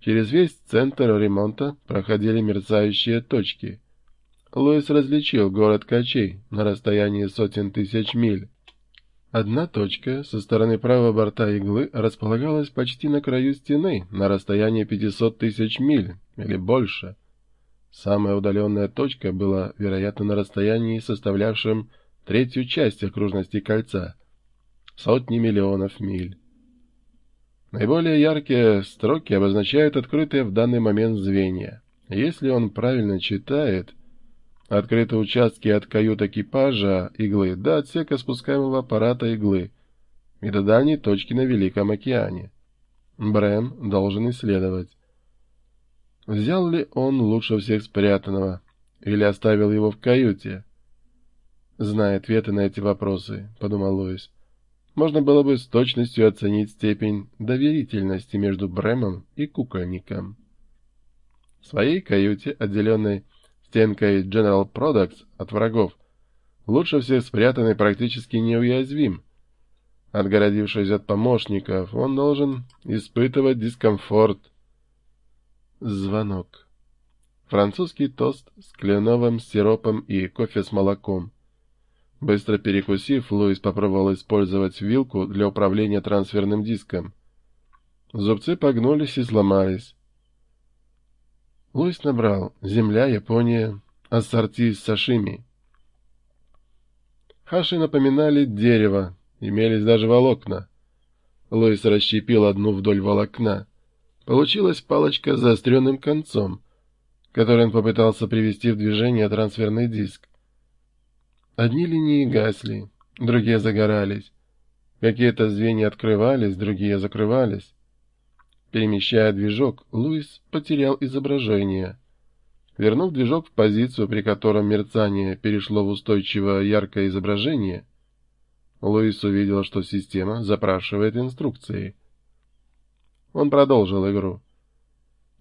Через весь центр ремонта проходили мерцающие точки. Луис различил город Качей на расстоянии сотен тысяч миль. Одна точка со стороны правого борта иглы располагалась почти на краю стены на расстоянии 500 тысяч миль или больше. Самая удаленная точка была, вероятно, на расстоянии, составлявшем третью часть окружности кольца — сотни миллионов миль. Наиболее яркие строки обозначают открытые в данный момент звенья. Если он правильно читает, открыты участки от кают экипажа иглы до отсека спускаемого аппарата иглы и до дальней точки на Великом океане. Брэм должен исследовать. Взял ли он лучше всех спрятанного или оставил его в каюте? Зная ответы на эти вопросы, — подумал Луис, — можно было бы с точностью оценить степень доверительности между Брэмом и кукольником. В своей каюте, отделенной стенкой General Products от врагов, лучше всех спрятанный практически неуязвим. Отгородившись от помощников, он должен испытывать дискомфорт. Звонок. Французский тост с кленовым сиропом и кофе с молоком. Быстро перекусив, Луис попробовал использовать вилку для управления трансферным диском. Зубцы погнулись и сломались. Луис набрал «Земля, Япония, ассорти с сашими». Хаши напоминали дерево, имелись даже волокна. Луис расщепил одну вдоль волокна. Получилась палочка с заостренным концом, который он попытался привести в движение трансферный диск. Одни линии гасли, другие загорались. Какие-то звенья открывались, другие закрывались. Перемещая движок, Луис потерял изображение. Вернув движок в позицию, при котором мерцание перешло в устойчивое яркое изображение, Луис увидел, что система запрашивает инструкции. Он продолжил игру.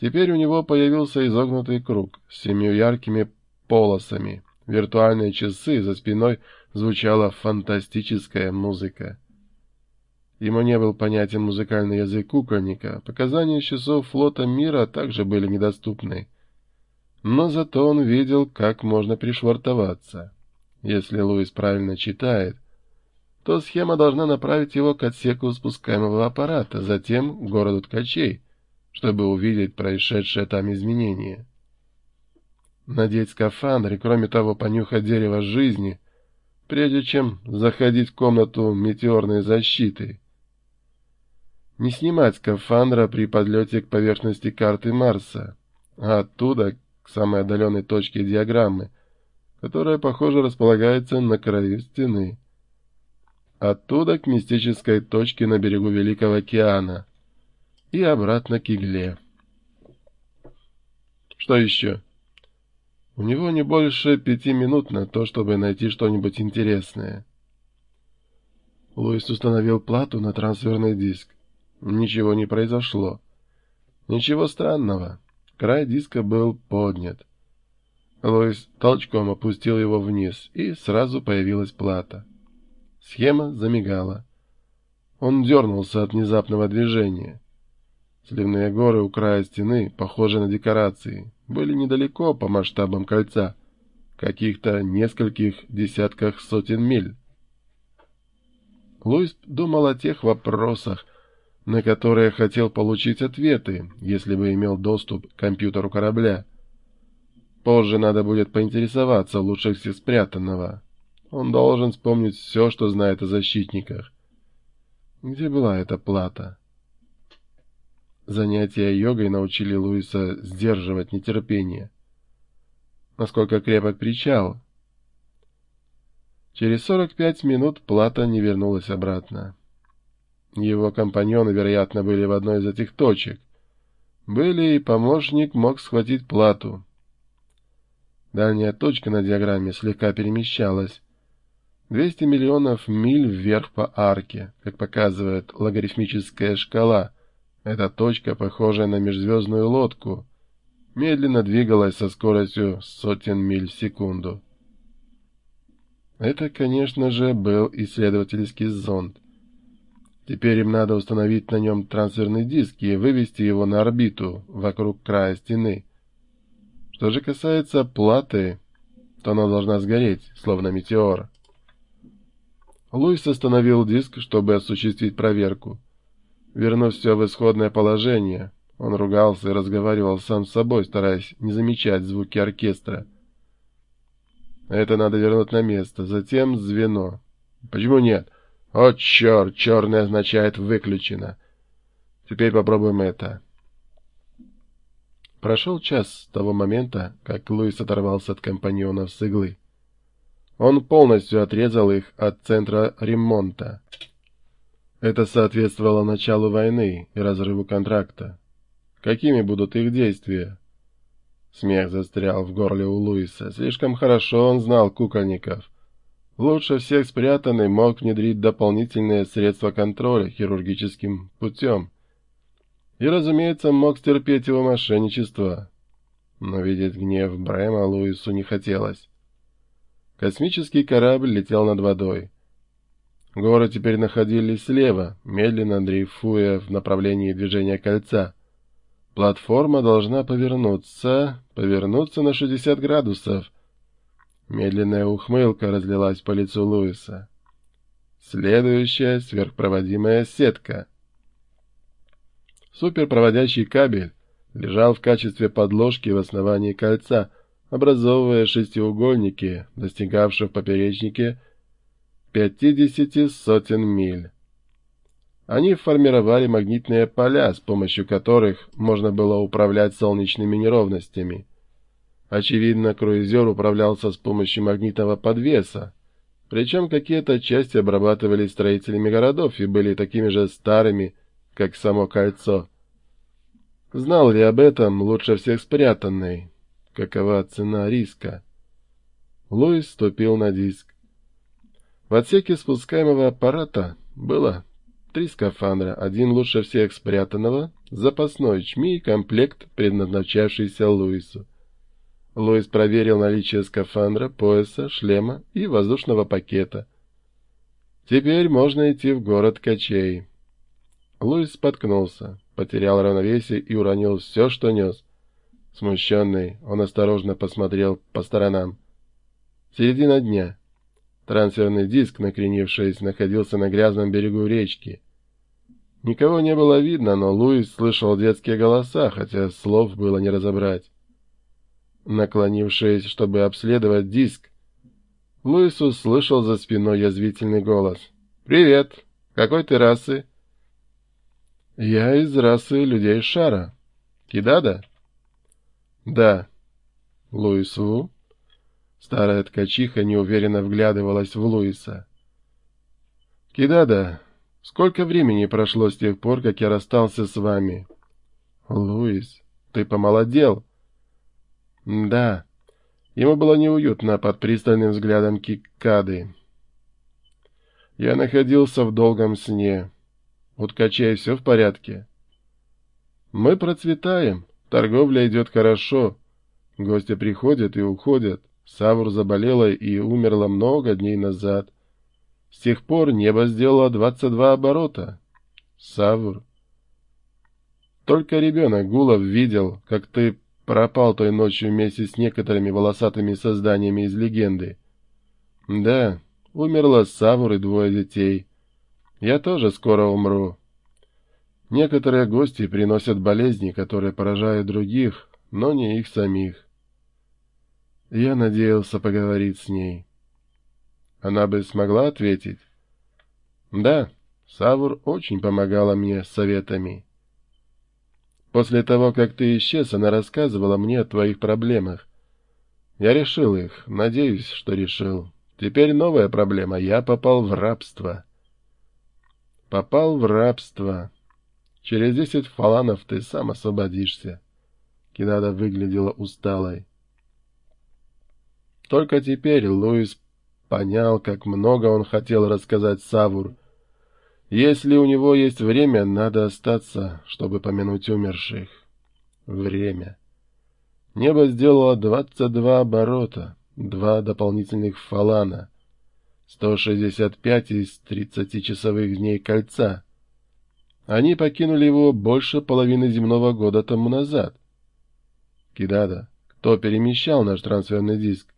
Теперь у него появился изогнутый круг с семью яркими полосами виртуальные часы, за спиной звучала фантастическая музыка. Ему не был понятен музыкальный язык кукольника, показания часов флота мира также были недоступны. Но зато он видел, как можно пришвартоваться. Если Луис правильно читает, то схема должна направить его к отсеку спускаемого аппарата, затем к городу ткачей, чтобы увидеть происшедшее там изменение надеть скафандр и, кроме того, понюхать дерево жизни, прежде чем заходить в комнату метеорной защиты. Не снимать скафандра при подлете к поверхности карты Марса, а оттуда к самой отдаленной точке диаграммы, которая, похоже, располагается на краю стены. Оттуда к мистической точке на берегу Великого океана и обратно к игле. Что еще? У него не больше пяти минут на то, чтобы найти что-нибудь интересное. Луис установил плату на трансферный диск. Ничего не произошло. Ничего странного. Край диска был поднят. Луис толчком опустил его вниз, и сразу появилась плата. Схема замигала. Он дернулся от внезапного движения. Сливные горы у края стены, похожие на декорации, были недалеко по масштабам кольца, каких-то нескольких десятках сотен миль. Луис думал о тех вопросах, на которые хотел получить ответы, если бы имел доступ к компьютеру корабля. Позже надо будет поинтересоваться лучше всех спрятанного. Он должен вспомнить все, что знает о защитниках. Где была эта плата? Занятия йогой научили Луиса сдерживать нетерпение. Насколько крепок причал? Через сорок пять минут Плата не вернулась обратно. Его компаньоны, вероятно, были в одной из этих точек. Были и помощник мог схватить Плату. Дальняя точка на диаграмме слегка перемещалась. 200 миллионов миль вверх по арке, как показывает логарифмическая шкала — эта точка, похожая на межзвездную лодку, медленно двигалась со скоростью сотен миль в секунду. Это, конечно же, был исследовательский зонд. Теперь им надо установить на нем трансферный диск и вывести его на орбиту вокруг края стены. Что же касается платы, то она должна сгореть, словно метеор. Луис остановил диск, чтобы осуществить проверку. Вернув все в исходное положение, он ругался и разговаривал сам с собой, стараясь не замечать звуки оркестра. Это надо вернуть на место, затем звено. Почему нет? О, черт, черный означает «выключено». Теперь попробуем это. Прошел час с того момента, как Луис оторвался от компаньонов с иглы. Он полностью отрезал их от центра ремонта. Это соответствовало началу войны и разрыву контракта. Какими будут их действия? Смех застрял в горле у Луиса. Слишком хорошо он знал кукольников. Лучше всех спрятанный мог внедрить дополнительные средства контроля хирургическим путем. И, разумеется, мог стерпеть его мошенничество. Но видеть гнев Брэма Луису не хотелось. Космический корабль летел над водой. Горы теперь находились слева, медленно дрейфуя в направлении движения кольца. Платформа должна повернуться, повернуться на 60 градусов. Медленная ухмылка разлилась по лицу Луиса. Следующая сверхпроводимая сетка — Суперпроводящий кабель лежал в качестве подложки в основании кольца, образовывая шестиугольники, достигавшие в поперечнике 50 сотен миль. Они формировали магнитные поля, с помощью которых можно было управлять солнечными неровностями. Очевидно, круизер управлялся с помощью магнитного подвеса, причем какие-то части обрабатывались строителями городов и были такими же старыми, как само кольцо. Знал ли об этом лучше всех спрятанный? Какова цена риска? Луис ступил на диск. В отсеке спускаемого аппарата было три скафандра, один лучше всех спрятанного, запасной чми и комплект, предназначавшийся Луису. Луис проверил наличие скафандра, пояса, шлема и воздушного пакета. Теперь можно идти в город Качей. Луис споткнулся, потерял равновесие и уронил все, что нес. Смущенный, он осторожно посмотрел по сторонам. Середина дня. Трансферный диск, накренившись, находился на грязном берегу речки. Никого не было видно, но Луис слышал детские голоса, хотя слов было не разобрать. Наклонившись, чтобы обследовать диск, Луис услышал за спиной язвительный голос. «Привет! Какой ты расы?» Я из расы людей шара. Кидада? Да. Луис Ву? Старая ткачиха неуверенно вглядывалась в Луиса. Кидада, сколько времени прошло с тех пор, как я расстался с вами? Луис, ты помолодел. Да. Ему было неуютно под пристальным взглядом Кикады. Я находился в долгом сне. У ткачей все в порядке? Мы процветаем, торговля идет хорошо. Гости приходят и уходят. Савур заболела и умерла много дней назад. С тех пор небо сделало 22 оборота. Савур. Только ребенок Гулов видел, как ты пропал той ночью вместе с некоторыми волосатыми созданиями из легенды. Да, умерла Савур и двое детей. Я тоже скоро умру. Некоторые гости приносят болезни, которые поражают других, но не их самих. Я надеялся поговорить с ней. Она бы смогла ответить? Да, Савур очень помогала мне советами. После того, как ты исчез, она рассказывала мне о твоих проблемах. Я решил их, надеюсь, что решил. Теперь новая проблема. Я попал в рабство попал в рабство. Через десять фаланов ты сам освободишься. Кинада выглядела усталой. Только теперь Луис понял, как много он хотел рассказать Савур. Если у него есть время, надо остаться, чтобы помянуть умерших. Время. Небо сделало двадцать два оборота, два дополнительных фалана — 165 из 30 часовых дней кольца, Они покинули его больше половины земного года тому назад. Кидада, кто перемещал наш трансферный диск?